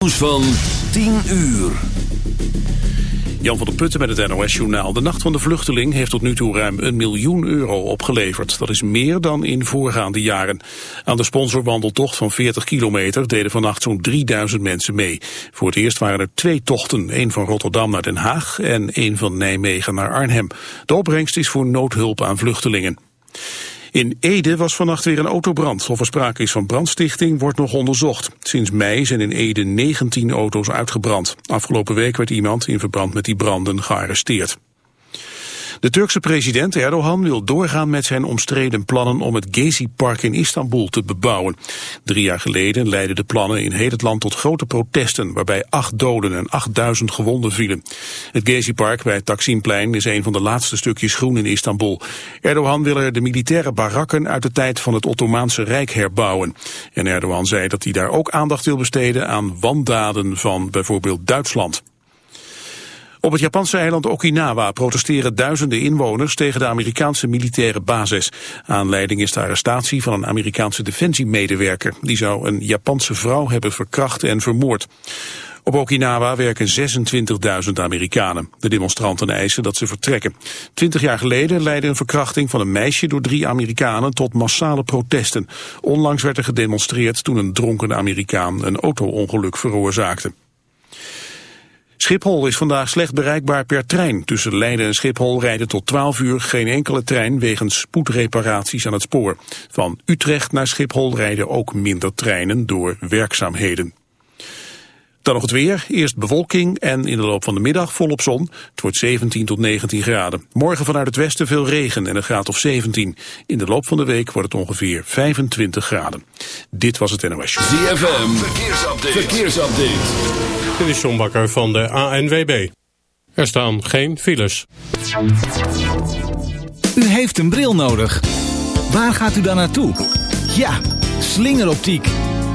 Nieuws van 10 uur. Jan van der Putten met het NOS-journaal. De Nacht van de Vluchteling heeft tot nu toe ruim een miljoen euro opgeleverd. Dat is meer dan in voorgaande jaren. Aan de sponsorwandeltocht van 40 kilometer deden vannacht zo'n 3000 mensen mee. Voor het eerst waren er twee tochten. één van Rotterdam naar Den Haag en één van Nijmegen naar Arnhem. De opbrengst is voor noodhulp aan vluchtelingen. In Ede was vannacht weer een autobrand. Of er sprake is van brandstichting wordt nog onderzocht. Sinds mei zijn in Ede 19 auto's uitgebrand. Afgelopen week werd iemand in verband met die branden gearresteerd. De Turkse president Erdogan wil doorgaan met zijn omstreden plannen om het Gezi-park in Istanbul te bebouwen. Drie jaar geleden leidden de plannen in heel het land tot grote protesten, waarbij acht doden en 8000 gewonden vielen. Het Gezi-park bij het Taksimplein is een van de laatste stukjes groen in Istanbul. Erdogan wil er de militaire barakken uit de tijd van het Ottomaanse Rijk herbouwen. En Erdogan zei dat hij daar ook aandacht wil besteden aan wandaden van bijvoorbeeld Duitsland. Op het Japanse eiland Okinawa protesteren duizenden inwoners tegen de Amerikaanse militaire basis. Aanleiding is de arrestatie van een Amerikaanse defensiemedewerker. Die zou een Japanse vrouw hebben verkracht en vermoord. Op Okinawa werken 26.000 Amerikanen. De demonstranten eisen dat ze vertrekken. Twintig jaar geleden leidde een verkrachting van een meisje door drie Amerikanen tot massale protesten. Onlangs werd er gedemonstreerd toen een dronken Amerikaan een auto-ongeluk veroorzaakte. Schiphol is vandaag slecht bereikbaar per trein. Tussen Leiden en Schiphol rijden tot 12 uur geen enkele trein wegens spoedreparaties aan het spoor. Van Utrecht naar Schiphol rijden ook minder treinen door werkzaamheden. Dan nog het weer. Eerst bewolking en in de loop van de middag volop zon. Het wordt 17 tot 19 graden. Morgen vanuit het westen veel regen en een graad of 17. In de loop van de week wordt het ongeveer 25 graden. Dit was het NOS Show. ZFM, verkeersupdate. verkeersupdate. Dit is John Bakker van de ANWB. Er staan geen files. U heeft een bril nodig. Waar gaat u dan naartoe? Ja, slingeroptiek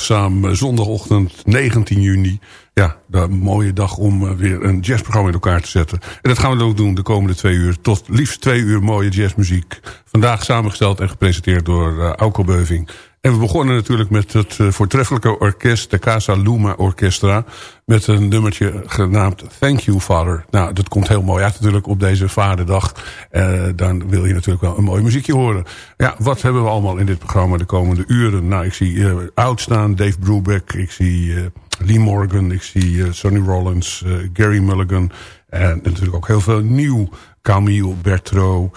Samen. Zondagochtend 19 juni. Ja, een mooie dag om eh, weer een jazzprogramma in elkaar te zetten. En dat gaan we ook doen de komende twee uur. Tot liefst twee uur mooie jazzmuziek. Vandaag samengesteld en gepresenteerd door uh, Auko Beuving. En we begonnen natuurlijk met het uh, voortreffelijke orkest... de Casa Luma Orchestra... met een nummertje genaamd Thank You Father. Nou, dat komt heel mooi uit natuurlijk op deze vaderdag. Uh, dan wil je natuurlijk wel een mooi muziekje horen. Ja, wat hebben we allemaal in dit programma de komende uren? Nou, ik zie uh, Oud staan, Dave Brubeck. Ik zie Lee Morgan, ik zie Sonny Rollins, Gary Mulligan... en natuurlijk ook heel veel nieuw. Camille Bertro,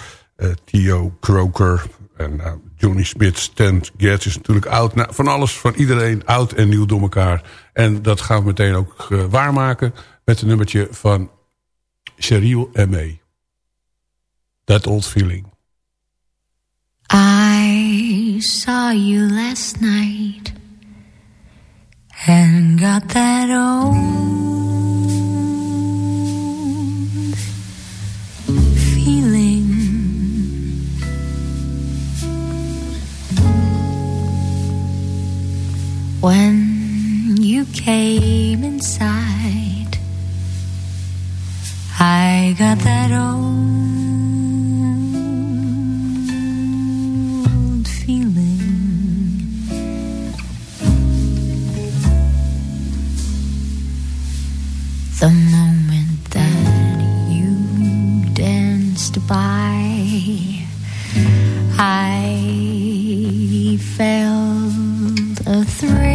Theo Croker... En Johnny Smith, Stan Getz is natuurlijk oud. Nou, van alles, van iedereen, oud en nieuw door elkaar. En dat gaan we meteen ook uh, waarmaken met een nummertje van Cheryl M.A. That Old Feeling. I saw you last night And got that old When you came inside, I got that old feeling. The moment that you danced by, I felt a thrill.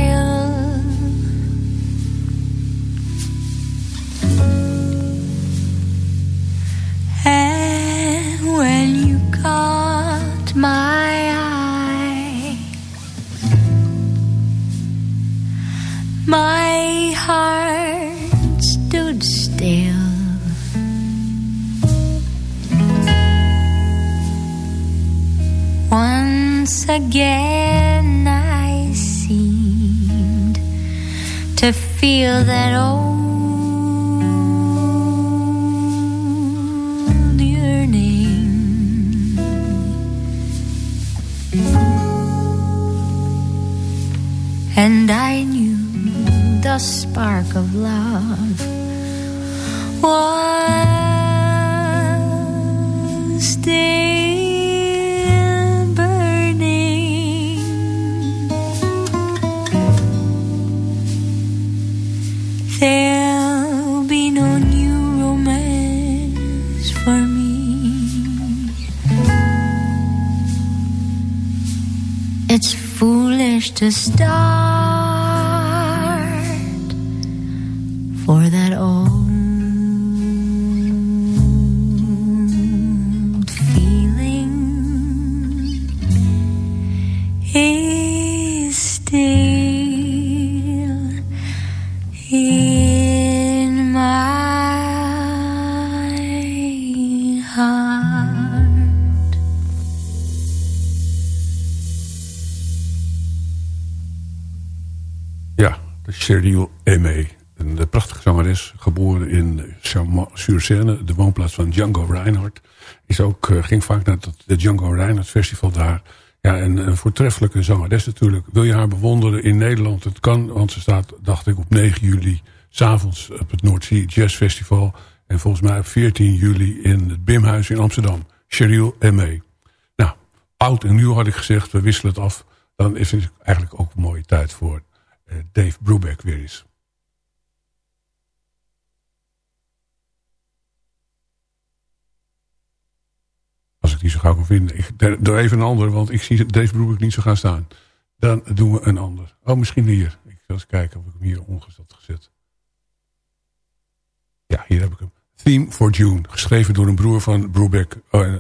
Again, I seemed to feel that old yearning. And I knew the spark of love was foolish to Cheryl Aimee. Een eh, prachtige zangeres, geboren in Champs-sur-Seine, de woonplaats van Django Reinhardt. Is ook, uh, ging vaak naar het Django Reinhardt festival daar. Ja, en een voortreffelijke zangeres natuurlijk. Wil je haar bewonderen in Nederland? Het kan, want ze staat, dacht ik, op 9 juli... s'avonds op het Noordzee Jazz Festival. En volgens mij op 14 juli in het Bimhuis in Amsterdam. Cheryl M.A. Nou, oud en nieuw had ik gezegd, we wisselen het af. Dan is het eigenlijk ook een mooie tijd voor Dave Brubeck weer eens. Als ik die zo gauw kan vinden. Ik doe even een ander, want ik zie Dave Brubeck niet zo gaan staan. Dan doen we een ander. Oh, misschien hier. Ik zal eens kijken of ik hem hier ongezet gezet. Ja, hier heb ik hem. Theme for June. Geschreven door een broer van Brubeck. Oh,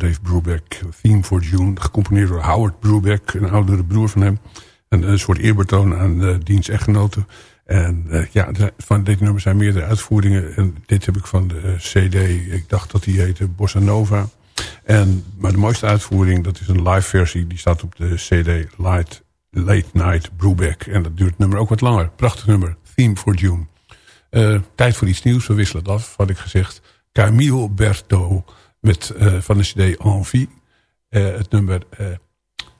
Dave Brubeck. Theme for June, gecomponeerd door Howard Brubeck, een oudere broer van hem. Een, een soort eerbetoon aan uh, diens echtgenoten. En uh, ja, van dit nummer zijn meerdere uitvoeringen. En dit heb ik van de CD, ik dacht dat die heette Bossa Nova. En, maar de mooiste uitvoering, dat is een live versie. Die staat op de CD Light, Late Night Brubeck. En dat duurt het nummer ook wat langer. Prachtig nummer, Theme for June. Tijd voor iets nieuws, we wisselen het af, had ik gezegd. Camille Berto met, uh, van de CD Envie. Uh, het nummer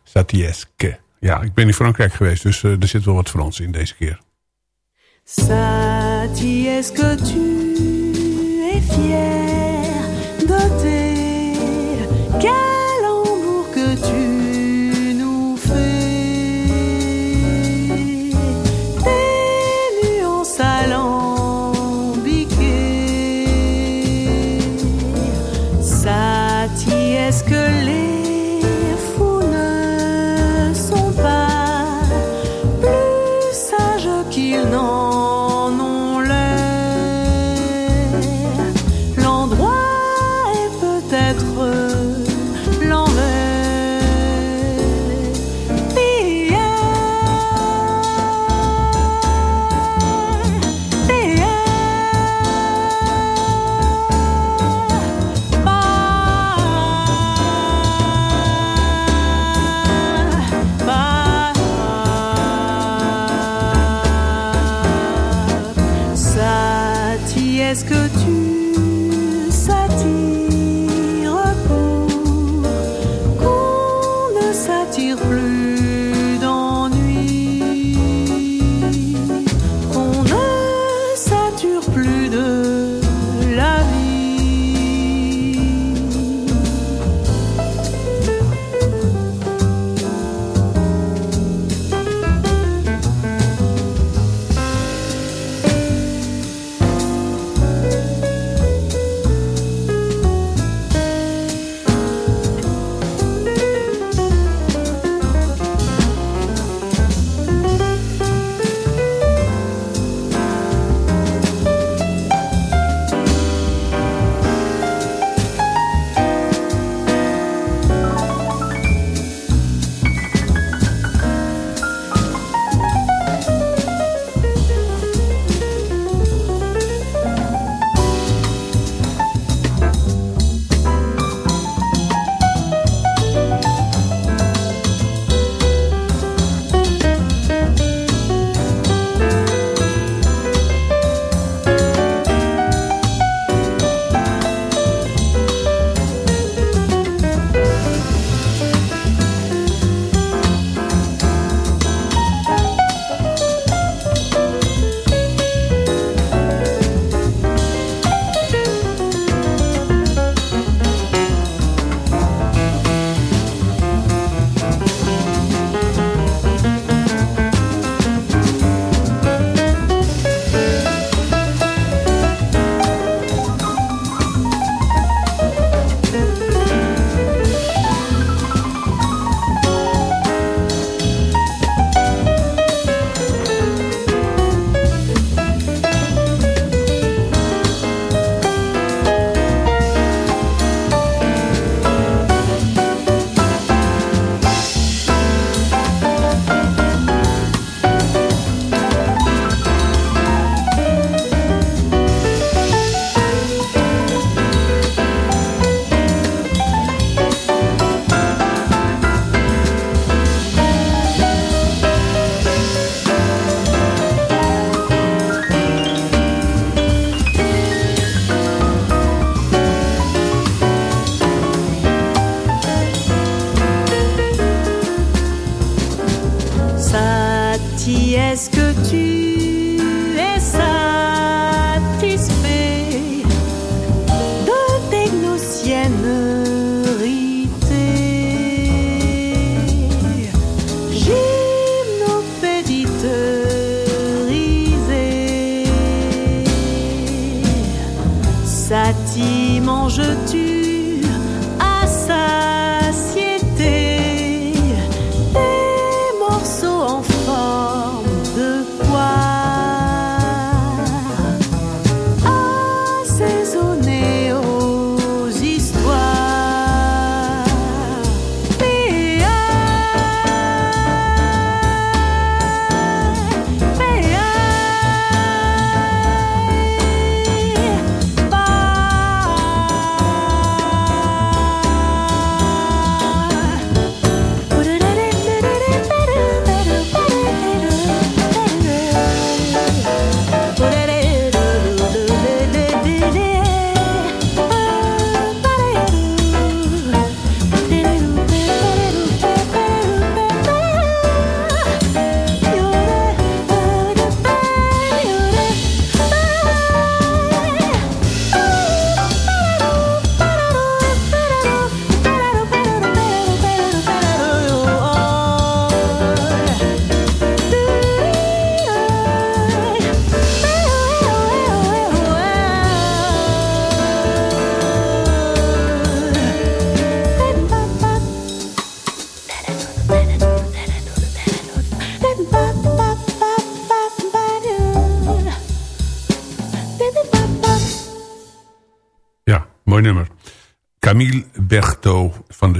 Satiesque. Ja, ik ben in Frankrijk geweest, dus er zit wel wat Frans in deze keer. Satiesque tu es fier de tes calembours que tu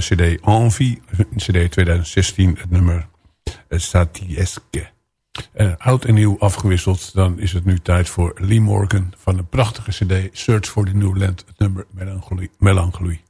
Cd Envie. cd 2016, het nummer Satiesque. Uh, oud en nieuw afgewisseld. Dan is het nu tijd voor Lee Morgan van de prachtige cd Search for the New Land. Het nummer Melancholie. Melancholie.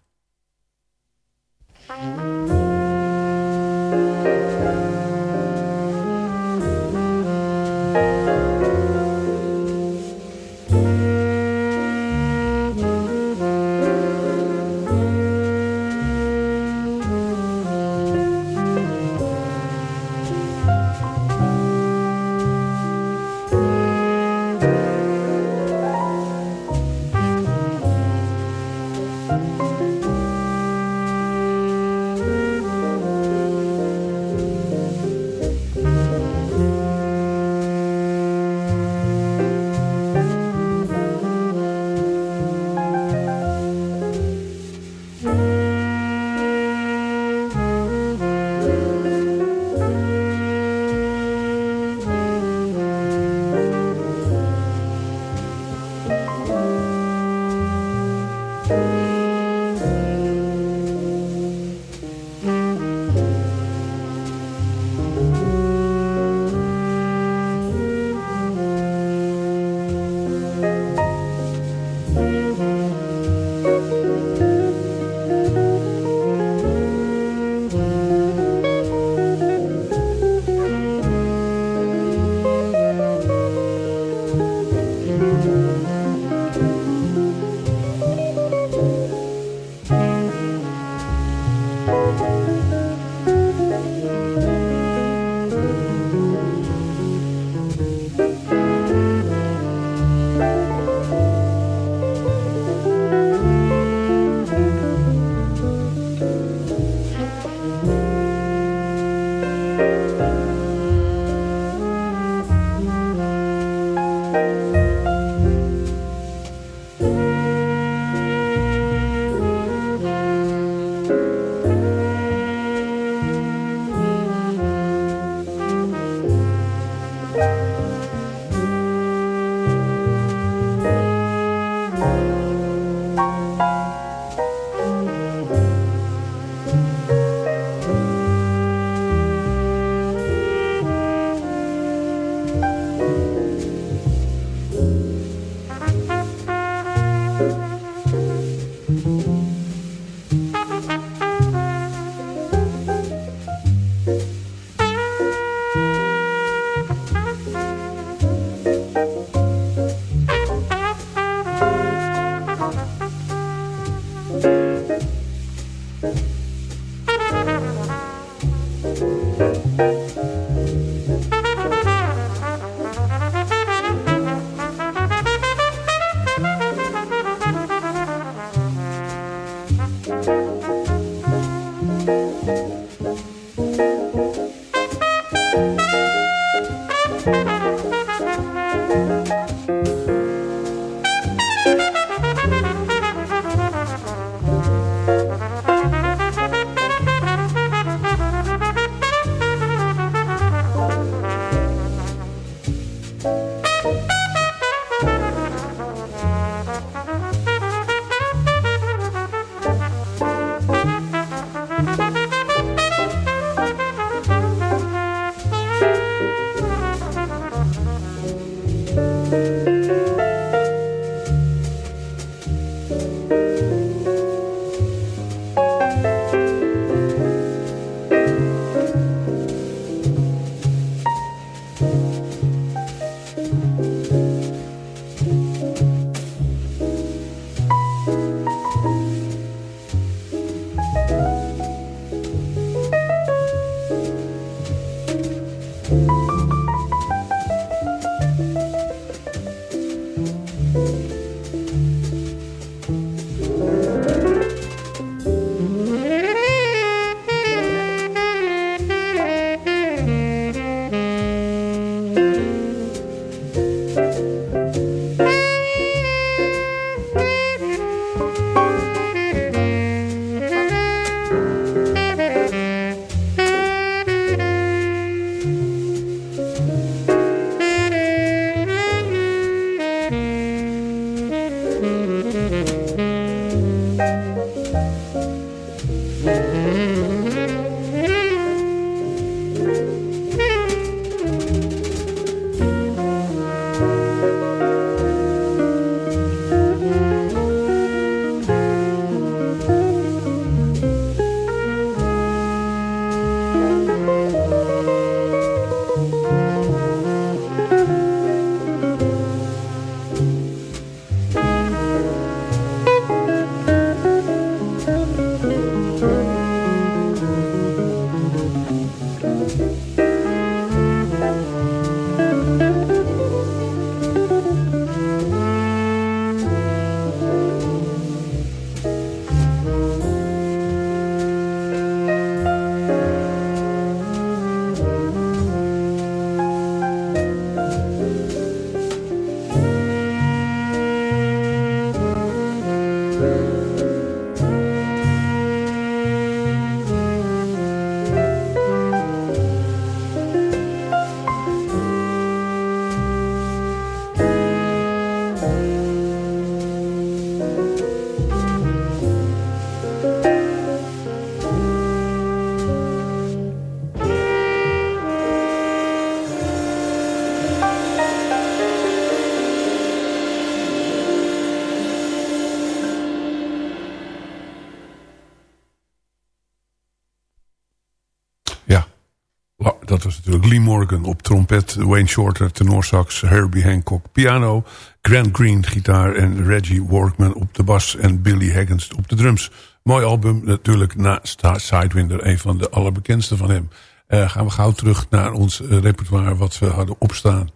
Dat was natuurlijk Lee Morgan op trompet... Wayne Shorter, tenorsax, Herbie Hancock piano... Grant Green gitaar en Reggie Workman op de bas... en Billy Higgins op de drums. Mooi album, natuurlijk na Sidewinder, een van de allerbekendste van hem. Uh, gaan we gauw terug naar ons repertoire wat we hadden opstaan.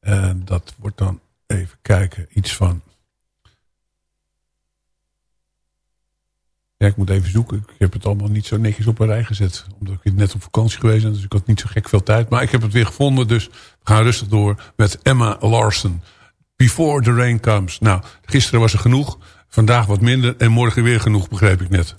En dat wordt dan, even kijken, iets van... Ja, ik moet even zoeken. Ik heb het allemaal niet zo netjes op een rij gezet. Omdat ik net op vakantie geweest ben. Dus ik had niet zo gek veel tijd. Maar ik heb het weer gevonden. Dus we gaan rustig door met Emma Larson. Before the Rain Comes. Nou, gisteren was er genoeg. Vandaag wat minder. En morgen weer genoeg, begreep ik net.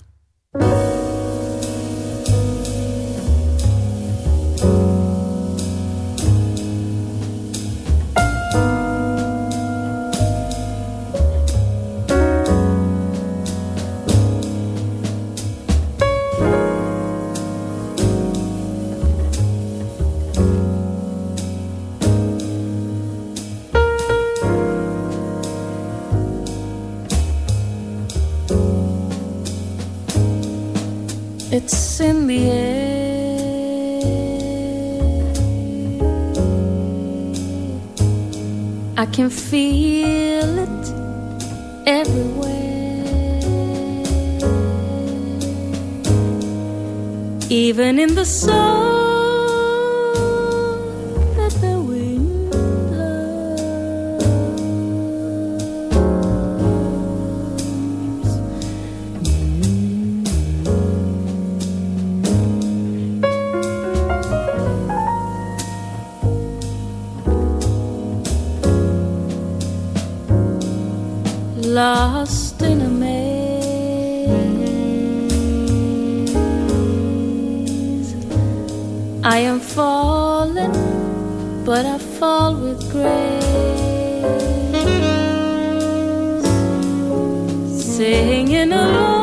Lost in a maze. I am falling, but I fall with grace. Singing along.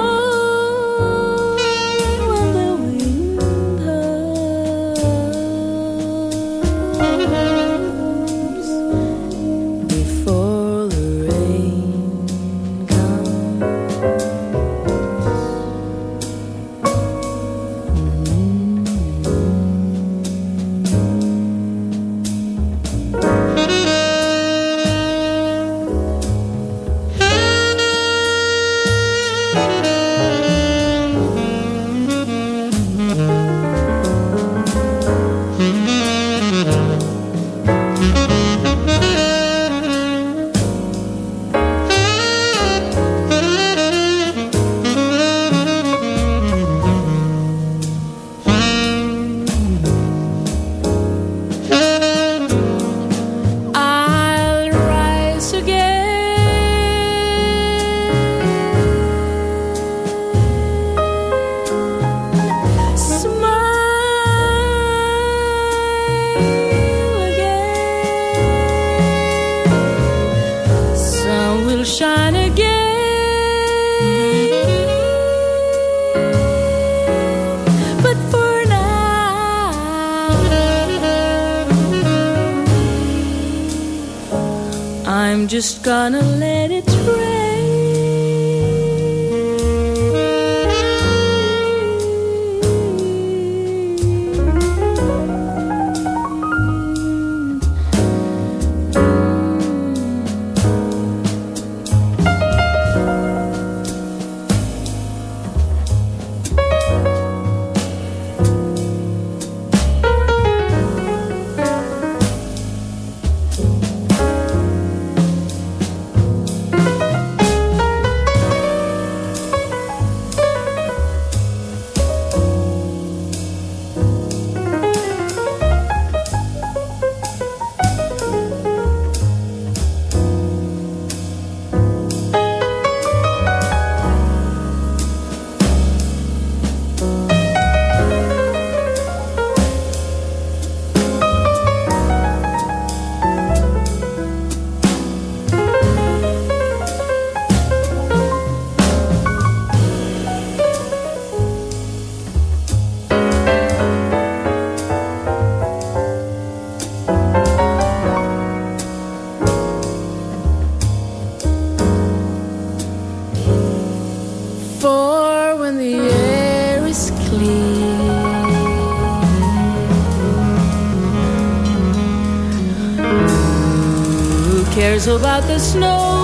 About the snow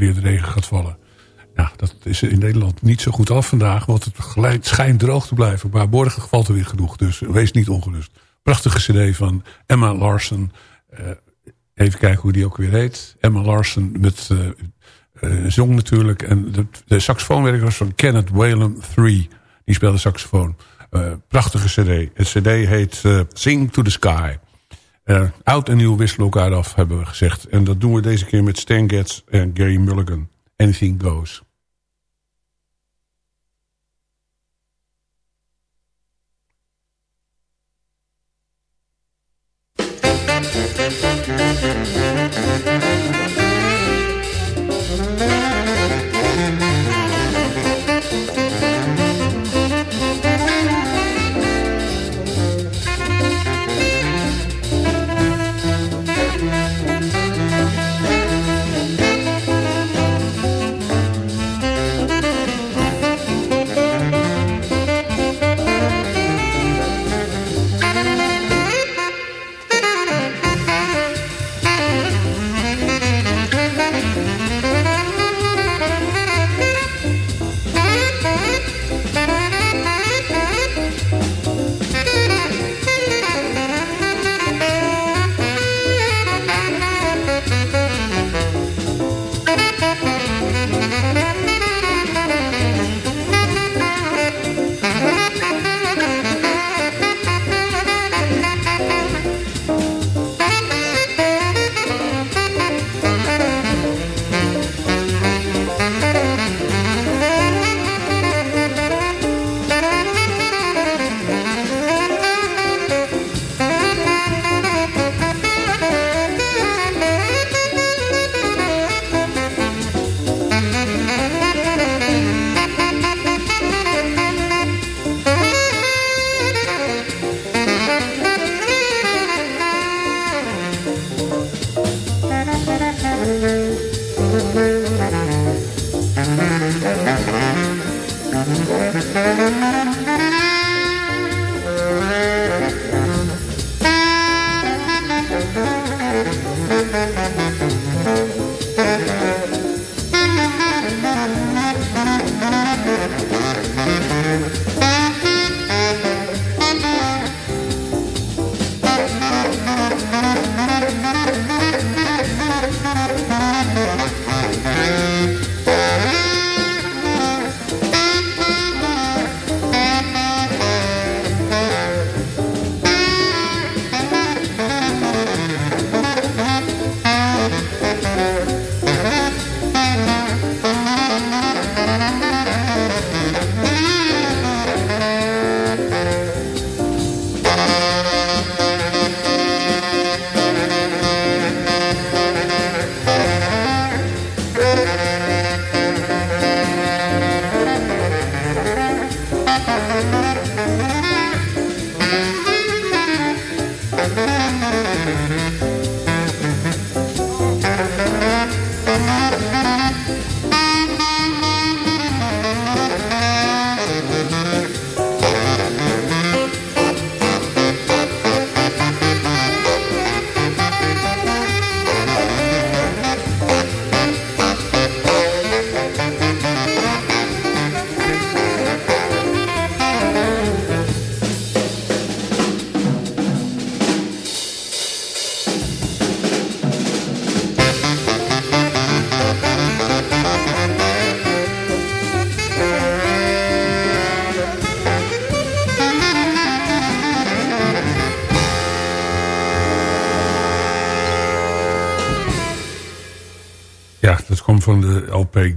De regen gaat vallen. Ja, dat is in Nederland niet zo goed af vandaag. Want het schijnt droog te blijven. Maar morgen valt er weer genoeg. Dus wees niet ongerust. Prachtige cd van Emma Larsen. Eh, even kijken hoe die ook weer heet. Emma Larsen met eh eh, zong natuurlijk. En de, de saxofoonwerker was van Kenneth Whalen 3. Die speelde saxofoon. Prachtige cd. Het cd heet Sing to the Sky. Eh, oud en nieuw wisselen elkaar af, hebben we gezegd. En dat doen we deze keer met Stan Getz en Gary Mulligan. Anything Goes.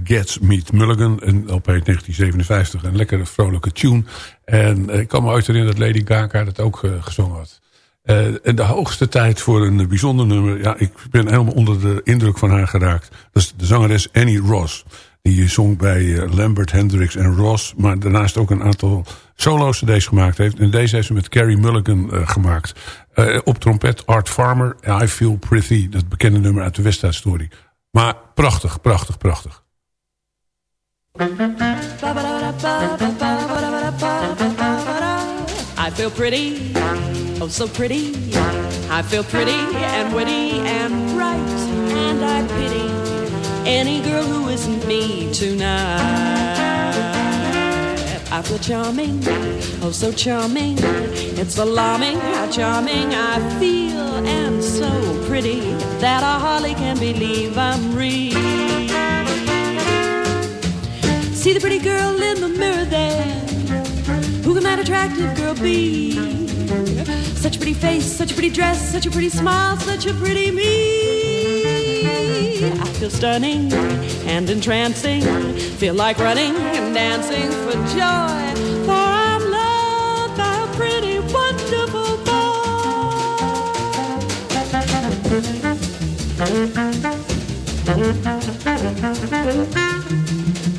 Gets Meet Mulligan. Een LP 1957. Een lekkere vrolijke tune. En ik kan me uit dat Lady Gaga dat ook gezongen had. en de hoogste tijd voor een bijzonder nummer. Ja, ik ben helemaal onder de indruk van haar geraakt. Dat is de zangeres Annie Ross. Die zong bij Lambert, Hendricks en Ross. Maar daarnaast ook een aantal solo-cd's gemaakt heeft. En deze heeft ze met Carrie Mulligan gemaakt. Op trompet Art Farmer, I Feel Pretty. Dat bekende nummer uit de West Side Story. Maar prachtig, prachtig, prachtig. I feel pretty, oh so pretty. I feel pretty and witty and bright. And I pity any girl who isn't me tonight. I feel charming, oh so charming. It's alarming how charming I feel, and so pretty that I hardly can believe I'm real. See the pretty girl in the mirror there. Who can that attractive girl be? Such a pretty face, such a pretty dress, such a pretty smile, such a pretty me. I feel stunning and entrancing, feel like running and dancing for joy. For I'm loved by a pretty, wonderful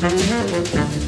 charming,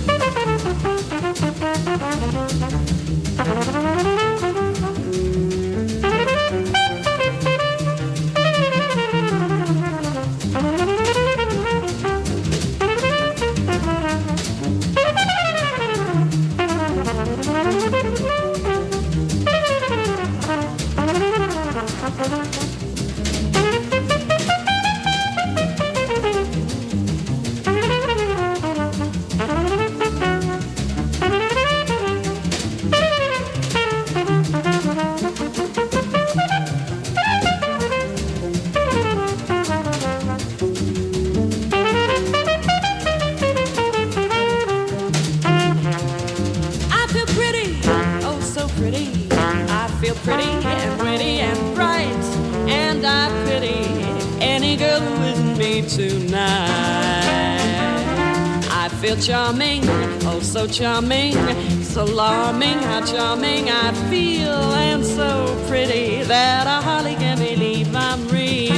charming, so alarming, how charming I feel, and so pretty that I hardly can believe I'm real.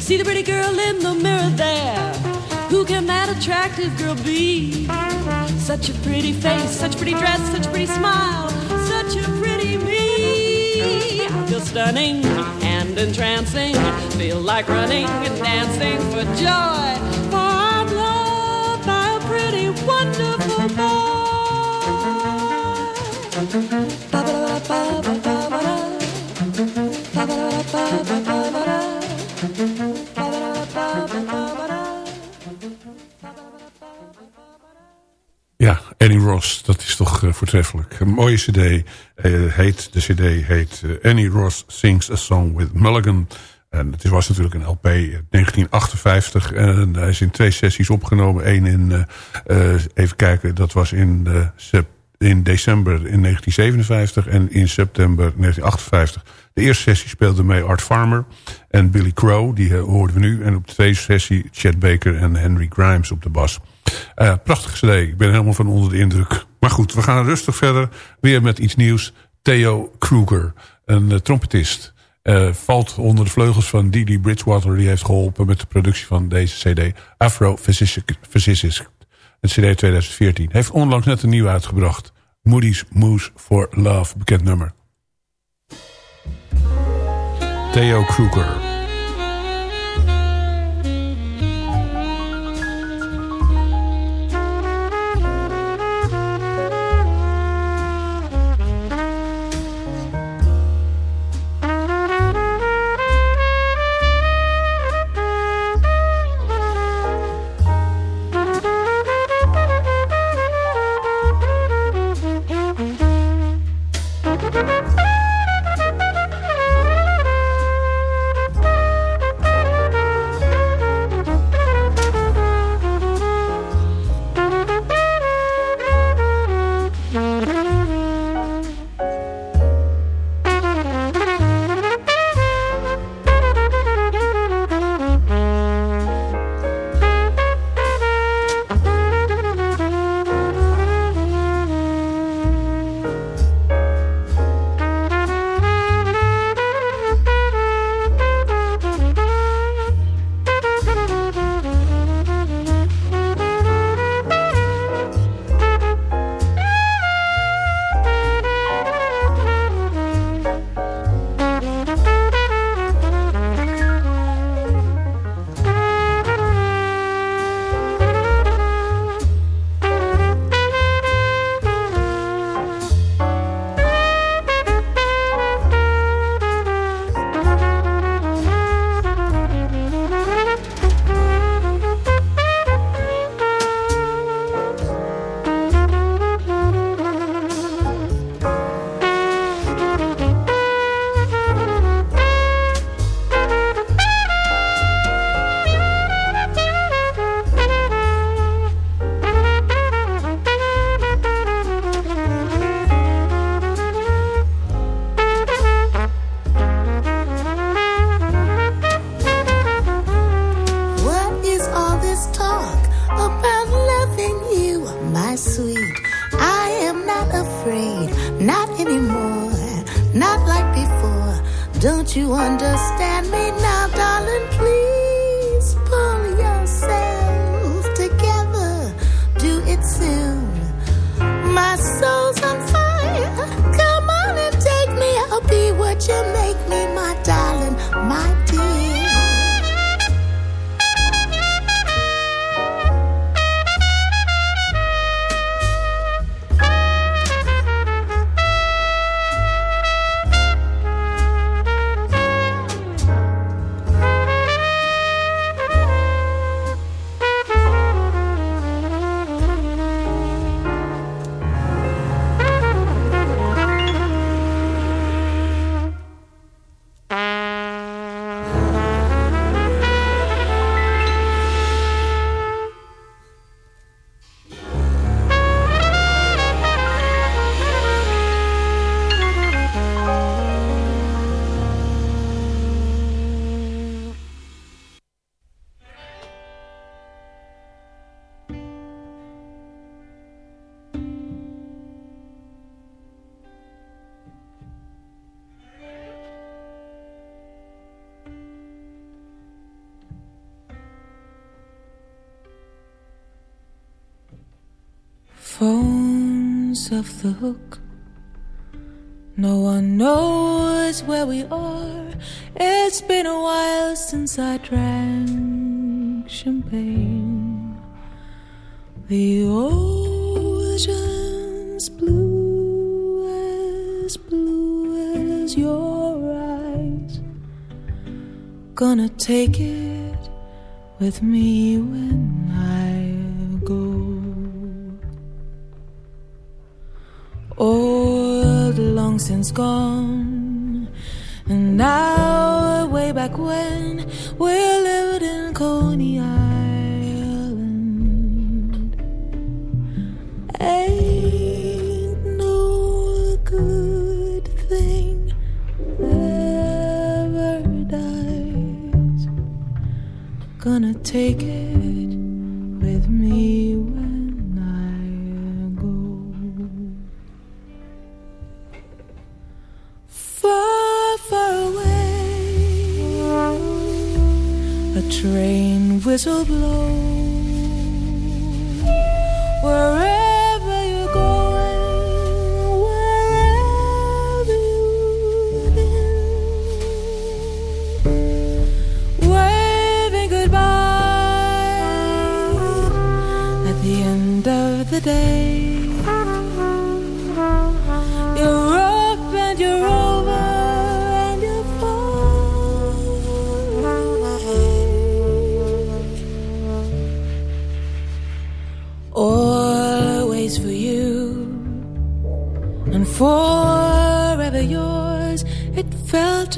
See the pretty girl in the mirror there. Who can that attractive girl be? Such a pretty face, such a pretty dress, such a pretty smile, such a pretty me. I feel stunning and entrancing, feel like running and dancing for joy Ja, Annie Ross, dat is toch uh, voortreffelijk. Een mooie cd, uh, heet, de cd heet uh, Annie Ross Sings a Song with Mulligan... En het was natuurlijk een LP 1958. En hij is in twee sessies opgenomen. Eén in, uh, even kijken, dat was in, in december in 1957 en in september 1958. De eerste sessie speelde mee Art Farmer en Billy Crow, die hoorden we nu. En op de tweede sessie Chet Baker en Henry Grimes op de bas. Uh, prachtig cd, ik ben helemaal van onder de indruk. Maar goed, we gaan rustig verder. Weer met iets nieuws. Theo Kruger, een trompetist. Uh, valt onder de vleugels van Didi Bridgewater. Die heeft geholpen met de productie van deze cd. Afro Physicist. Een cd 2014. Heeft onlangs net een nieuwe uitgebracht. Moody's Moose for Love. Bekend nummer. Theo Kruger. Phones off the hook. No one knows where we are. It's been a while since I drank champagne. The ocean's blue as blue as your eyes. Gonna take it with me when long since gone. And now, way back when, we lived in Coney Island. Ain't no good thing ever dies. Gonna take it train whistle blows. Wherever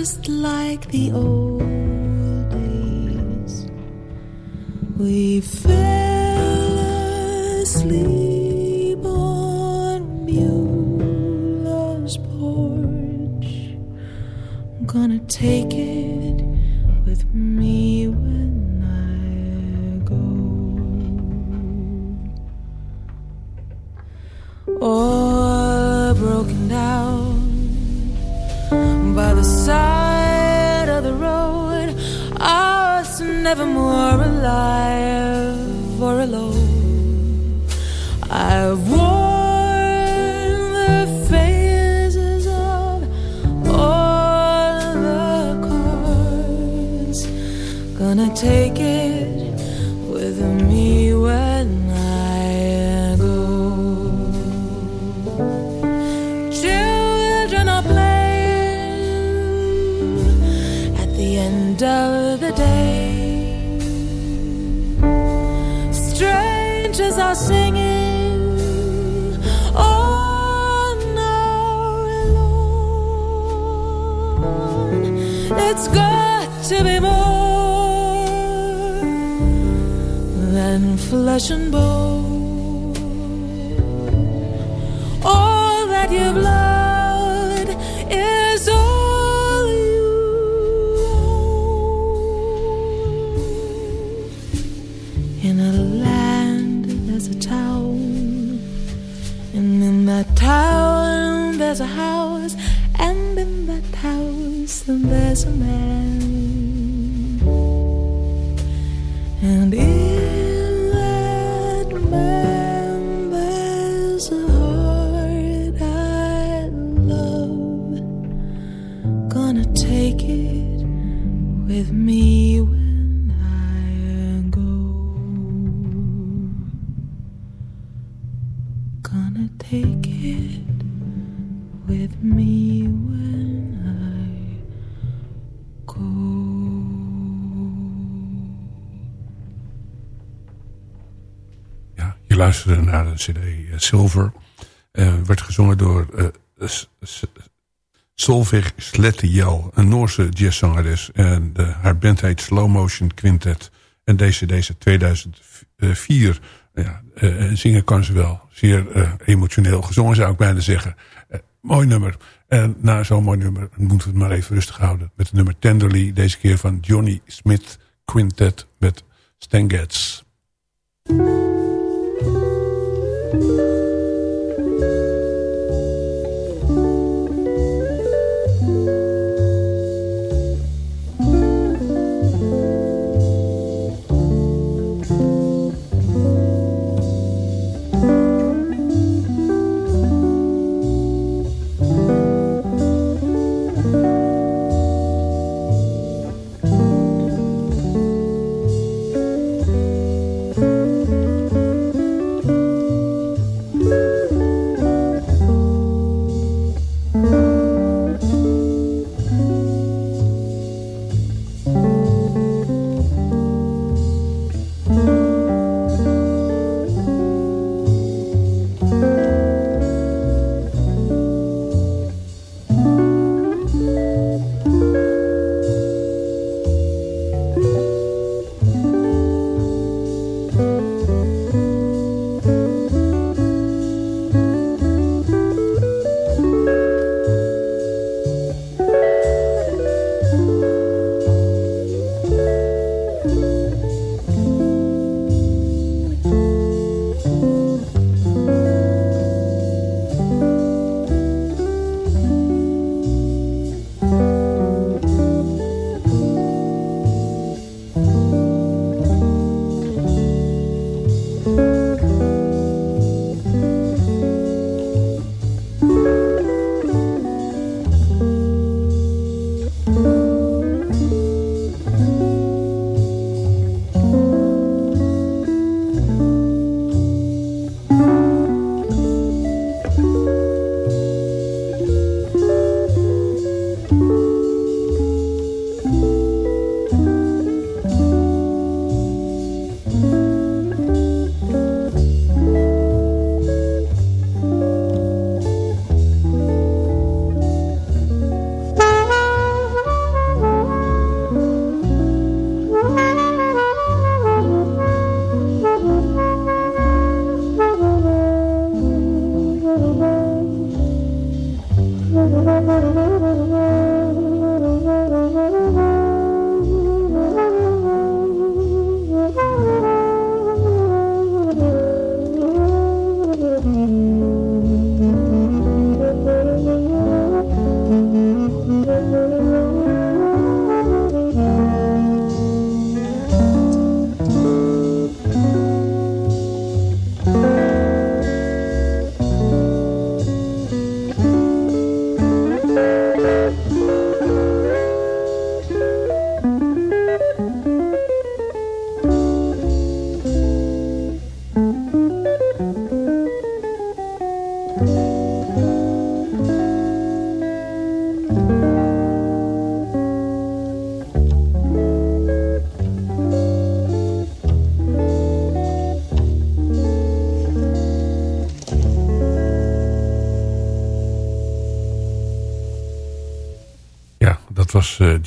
just like the old days. We fell end of the day. Strangers are singing on our lawn. It's got to be more than flesh and bone. There's a cd eh, Silver. Eh, werd gezongen door eh, S- S- Solveig Slettenjel, een Noorse jazzzangeres. En haar band heet Slow Motion Quintet. En deze deze 2004. Ja, eh, zingen kan ze wel. Zeer emotioneel gezongen zou ik bijna zeggen. Mooi nummer. En na zo'n mooi nummer moeten we het maar even rustig houden. Met het nummer Tenderly. Deze keer van Johnny Smith Quintet met Stan Getz.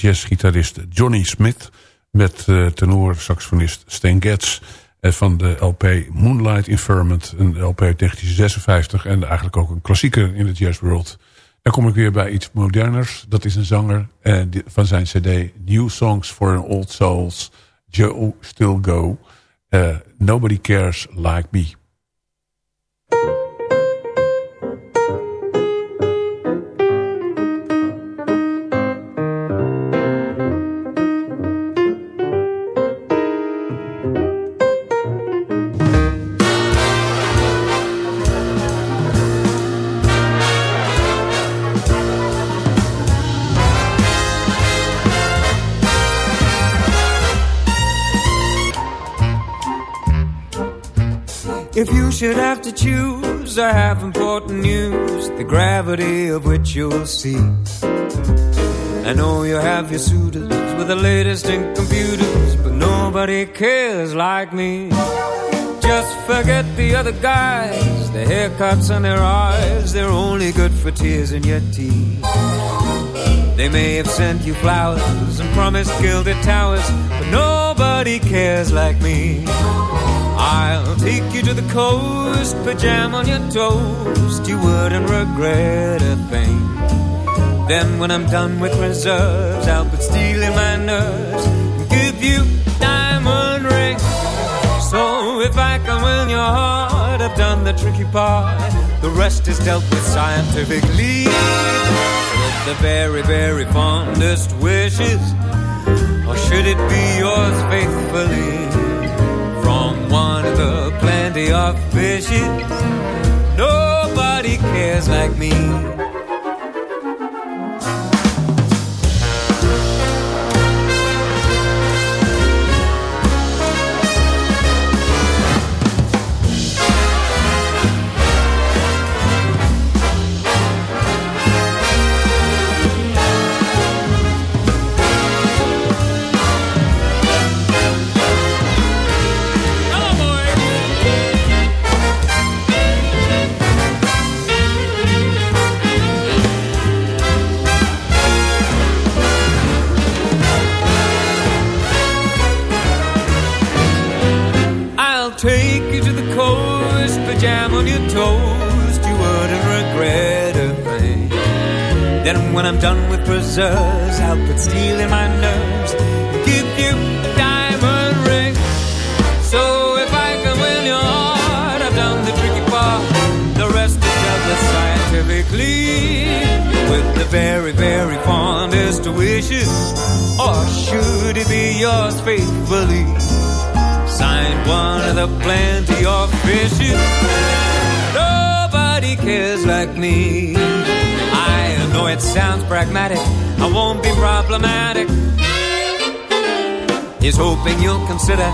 Jazzgitarist Johnny Smith... met uh, tenor-saxofonist Stan Getz... Uh, van de LP Moonlight Inferment, een LP uit 1956... en eigenlijk ook een klassieker in de jazzworld. Dan kom ik weer bij iets moderners. Dat is een zanger van zijn cd New Songs for an Old Souls... Joe Still Go. Nobody Cares Like Me. Should have to choose, I have important news, the gravity of which you'll see. I know you have your suitors with the latest in computers, but nobody cares like me. Just forget the other guys, their haircuts and their eyes, they're only good for tears in your teeth. They may have sent you flowers and promised gilded towers, but nobody cares like me. I'll take you to the coast, put jam on your toast. You wouldn't regret a thing. Then when I'm done with reserves, I'll put steel in my nerves and give you diamond ring. So if I can win your heart, I've done the tricky part. The rest is dealt with scientifically. With the very, very fondest wishes, or should it be yours faithfully? One of the plenty of fishes. Nobody cares like me. I'm done with preserves, I'll put steel in my nerves, give you diamond ring. So if I can win your heart, I've done the tricky part. The rest is doubtless scientifically, with the very, very fondest wishes. Or should it be yours faithfully? Signed one of the plenty of fishes. Nobody cares like me know it sounds pragmatic, I won't be problematic. Is hoping you'll consider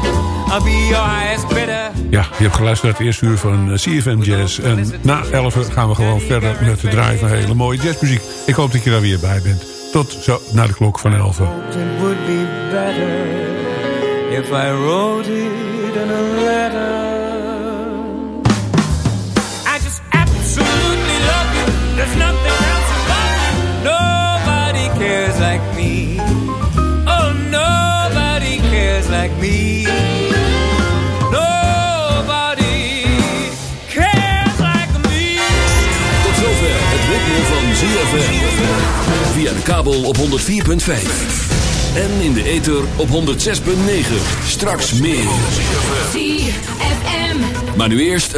I'll be your highest bidder. Ja, je hebt geluisterd naar het eerste uur van eh, CFM Jazz. En na 11 gaan we gewoon verder met het draaien van hele mooie jazzmuziek. Ik hoop dat je daar weer bij bent. Tot zo naar de klok van 11. It would be better if I wrote it in a letter. Like me. Nobody cares like me. Tot zover het ritme van ZFM. Via de kabel op 104.5. En in de ether op 106.9. Straks meer. ZFM. Maar nu eerst...